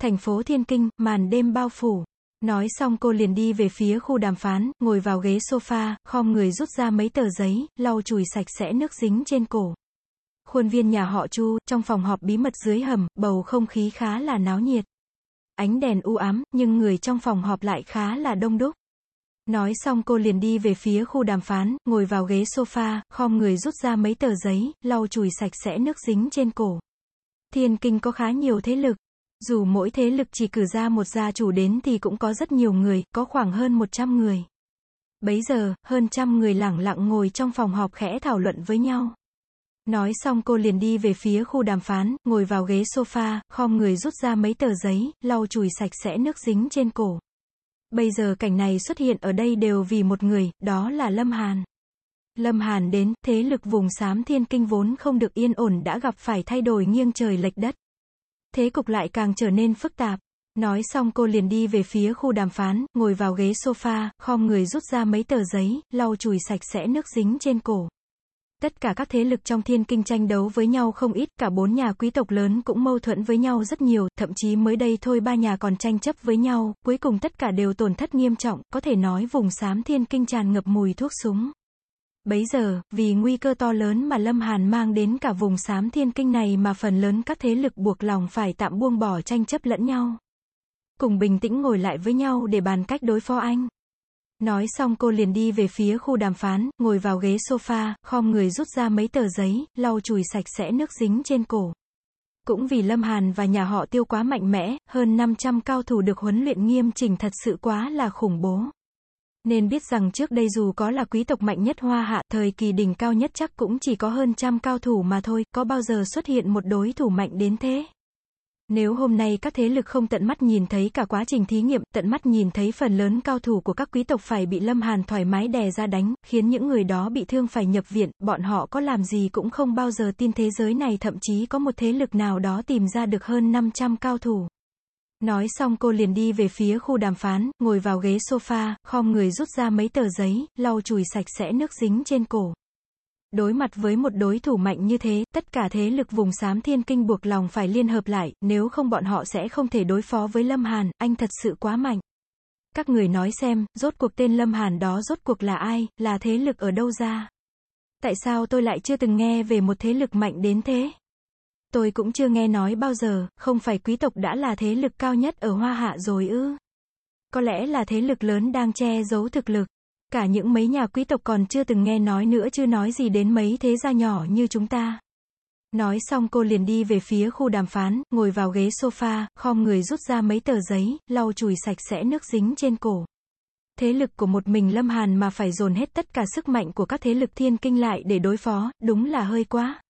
Thành phố Thiên Kinh, màn đêm bao phủ. Nói xong cô liền đi về phía khu đàm phán, ngồi vào ghế sofa, khom người rút ra mấy tờ giấy, lau chùi sạch sẽ nước dính trên cổ. Khuôn viên nhà họ Chu, trong phòng họp bí mật dưới hầm, bầu không khí khá là náo nhiệt. Ánh đèn u ám, nhưng người trong phòng họp lại khá là đông đúc. Nói xong cô liền đi về phía khu đàm phán, ngồi vào ghế sofa, khom người rút ra mấy tờ giấy, lau chùi sạch sẽ nước dính trên cổ. Thiên kinh có khá nhiều thế lực. Dù mỗi thế lực chỉ cử ra một gia chủ đến thì cũng có rất nhiều người, có khoảng hơn 100 người. Bấy giờ, hơn trăm người lẳng lặng ngồi trong phòng họp khẽ thảo luận với nhau. Nói xong cô liền đi về phía khu đàm phán, ngồi vào ghế sofa, khom người rút ra mấy tờ giấy, lau chùi sạch sẽ nước dính trên cổ. Bây giờ cảnh này xuất hiện ở đây đều vì một người, đó là Lâm Hàn. Lâm Hàn đến, thế lực vùng xám thiên kinh vốn không được yên ổn đã gặp phải thay đổi nghiêng trời lệch đất. Thế cục lại càng trở nên phức tạp. Nói xong cô liền đi về phía khu đàm phán, ngồi vào ghế sofa, khom người rút ra mấy tờ giấy, lau chùi sạch sẽ nước dính trên cổ. Tất cả các thế lực trong thiên kinh tranh đấu với nhau không ít, cả bốn nhà quý tộc lớn cũng mâu thuẫn với nhau rất nhiều, thậm chí mới đây thôi ba nhà còn tranh chấp với nhau, cuối cùng tất cả đều tổn thất nghiêm trọng, có thể nói vùng xám thiên kinh tràn ngập mùi thuốc súng. Bấy giờ, vì nguy cơ to lớn mà Lâm Hàn mang đến cả vùng sám thiên kinh này mà phần lớn các thế lực buộc lòng phải tạm buông bỏ tranh chấp lẫn nhau. Cùng bình tĩnh ngồi lại với nhau để bàn cách đối phó anh. Nói xong cô liền đi về phía khu đàm phán, ngồi vào ghế sofa, khom người rút ra mấy tờ giấy, lau chùi sạch sẽ nước dính trên cổ. Cũng vì Lâm Hàn và nhà họ tiêu quá mạnh mẽ, hơn 500 cao thủ được huấn luyện nghiêm chỉnh thật sự quá là khủng bố. Nên biết rằng trước đây dù có là quý tộc mạnh nhất hoa hạ, thời kỳ đỉnh cao nhất chắc cũng chỉ có hơn trăm cao thủ mà thôi, có bao giờ xuất hiện một đối thủ mạnh đến thế. Nếu hôm nay các thế lực không tận mắt nhìn thấy cả quá trình thí nghiệm, tận mắt nhìn thấy phần lớn cao thủ của các quý tộc phải bị Lâm Hàn thoải mái đè ra đánh, khiến những người đó bị thương phải nhập viện, bọn họ có làm gì cũng không bao giờ tin thế giới này thậm chí có một thế lực nào đó tìm ra được hơn 500 cao thủ. Nói xong cô liền đi về phía khu đàm phán, ngồi vào ghế sofa, khom người rút ra mấy tờ giấy, lau chùi sạch sẽ nước dính trên cổ. Đối mặt với một đối thủ mạnh như thế, tất cả thế lực vùng xám thiên kinh buộc lòng phải liên hợp lại, nếu không bọn họ sẽ không thể đối phó với Lâm Hàn, anh thật sự quá mạnh. Các người nói xem, rốt cuộc tên Lâm Hàn đó rốt cuộc là ai, là thế lực ở đâu ra? Tại sao tôi lại chưa từng nghe về một thế lực mạnh đến thế? Tôi cũng chưa nghe nói bao giờ, không phải quý tộc đã là thế lực cao nhất ở Hoa Hạ rồi ư? Có lẽ là thế lực lớn đang che giấu thực lực. Cả những mấy nhà quý tộc còn chưa từng nghe nói nữa chưa nói gì đến mấy thế gia nhỏ như chúng ta. Nói xong cô liền đi về phía khu đàm phán, ngồi vào ghế sofa, khom người rút ra mấy tờ giấy, lau chùi sạch sẽ nước dính trên cổ. Thế lực của một mình Lâm Hàn mà phải dồn hết tất cả sức mạnh của các thế lực thiên kinh lại để đối phó, đúng là hơi quá.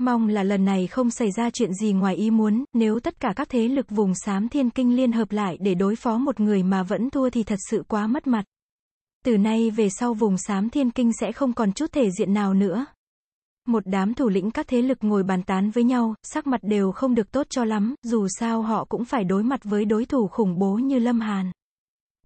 Mong là lần này không xảy ra chuyện gì ngoài ý muốn, nếu tất cả các thế lực vùng xám thiên kinh liên hợp lại để đối phó một người mà vẫn thua thì thật sự quá mất mặt. Từ nay về sau vùng xám thiên kinh sẽ không còn chút thể diện nào nữa. Một đám thủ lĩnh các thế lực ngồi bàn tán với nhau, sắc mặt đều không được tốt cho lắm, dù sao họ cũng phải đối mặt với đối thủ khủng bố như Lâm Hàn.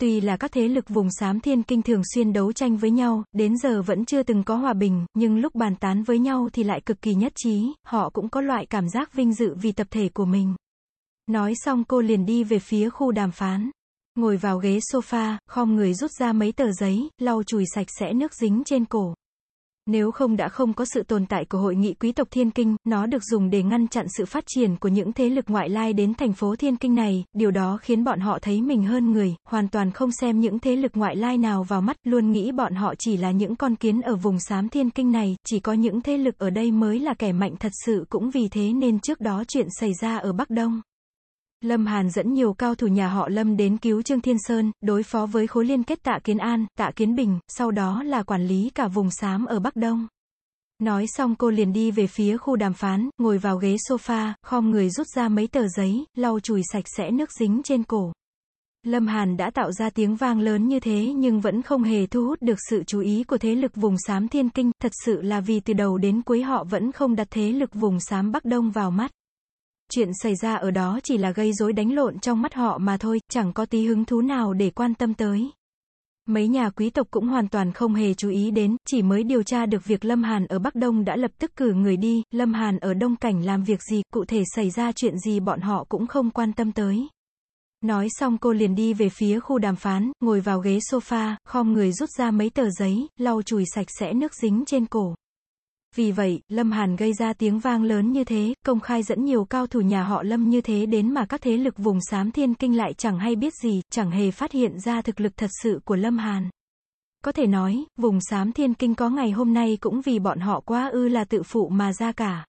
Tuy là các thế lực vùng xám thiên kinh thường xuyên đấu tranh với nhau, đến giờ vẫn chưa từng có hòa bình, nhưng lúc bàn tán với nhau thì lại cực kỳ nhất trí, họ cũng có loại cảm giác vinh dự vì tập thể của mình. Nói xong cô liền đi về phía khu đàm phán. Ngồi vào ghế sofa, khom người rút ra mấy tờ giấy, lau chùi sạch sẽ nước dính trên cổ. Nếu không đã không có sự tồn tại của hội nghị quý tộc Thiên Kinh, nó được dùng để ngăn chặn sự phát triển của những thế lực ngoại lai đến thành phố Thiên Kinh này, điều đó khiến bọn họ thấy mình hơn người, hoàn toàn không xem những thế lực ngoại lai nào vào mắt, luôn nghĩ bọn họ chỉ là những con kiến ở vùng xám Thiên Kinh này, chỉ có những thế lực ở đây mới là kẻ mạnh thật sự cũng vì thế nên trước đó chuyện xảy ra ở Bắc Đông. Lâm Hàn dẫn nhiều cao thủ nhà họ Lâm đến cứu Trương Thiên Sơn, đối phó với khối liên kết Tạ Kiến An, Tạ Kiến Bình, sau đó là quản lý cả vùng xám ở Bắc Đông. Nói xong cô liền đi về phía khu đàm phán, ngồi vào ghế sofa, khom người rút ra mấy tờ giấy, lau chùi sạch sẽ nước dính trên cổ. Lâm Hàn đã tạo ra tiếng vang lớn như thế nhưng vẫn không hề thu hút được sự chú ý của thế lực vùng xám thiên kinh, thật sự là vì từ đầu đến cuối họ vẫn không đặt thế lực vùng xám Bắc Đông vào mắt. Chuyện xảy ra ở đó chỉ là gây rối đánh lộn trong mắt họ mà thôi, chẳng có tí hứng thú nào để quan tâm tới. Mấy nhà quý tộc cũng hoàn toàn không hề chú ý đến, chỉ mới điều tra được việc Lâm Hàn ở Bắc Đông đã lập tức cử người đi, Lâm Hàn ở Đông Cảnh làm việc gì, cụ thể xảy ra chuyện gì bọn họ cũng không quan tâm tới. Nói xong cô liền đi về phía khu đàm phán, ngồi vào ghế sofa, khom người rút ra mấy tờ giấy, lau chùi sạch sẽ nước dính trên cổ. Vì vậy, Lâm Hàn gây ra tiếng vang lớn như thế, công khai dẫn nhiều cao thủ nhà họ Lâm như thế đến mà các thế lực vùng xám thiên kinh lại chẳng hay biết gì, chẳng hề phát hiện ra thực lực thật sự của Lâm Hàn. Có thể nói, vùng xám thiên kinh có ngày hôm nay cũng vì bọn họ quá ư là tự phụ mà ra cả.